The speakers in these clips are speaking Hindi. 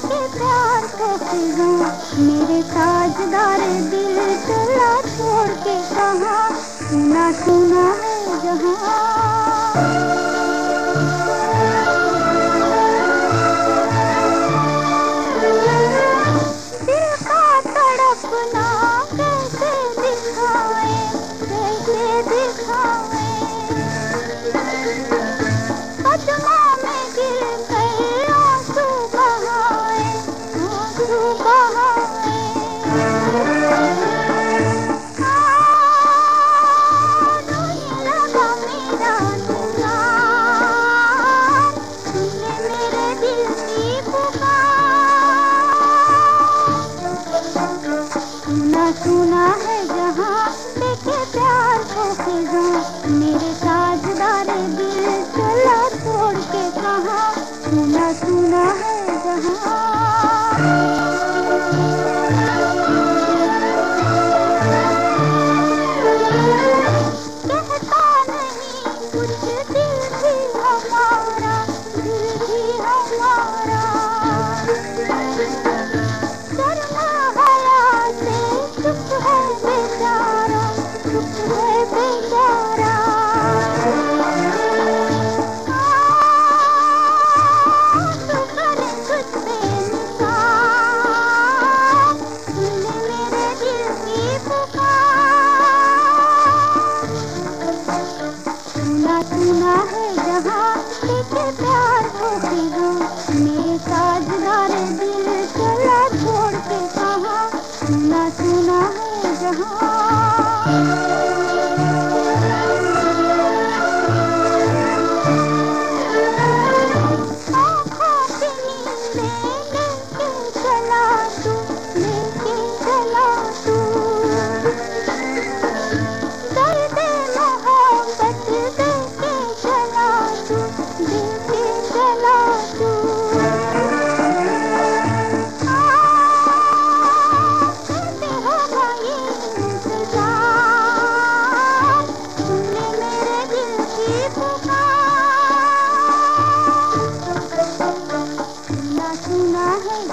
प्यार करती हूँ मेरे ताजदार दिल चला छोड़ के कहा? सुना सुना है जहाँ। सुना है जहाँ देखे प्यार को फिजा मेरे ताजदार दिल चला छोड़ के कहा सुना सुना है जहाँ सुना है जहाँ प्यार को मेरे ताजदार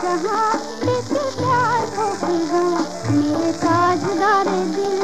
जहाँ प्यार को हूँ। मेरे ताजदार दिल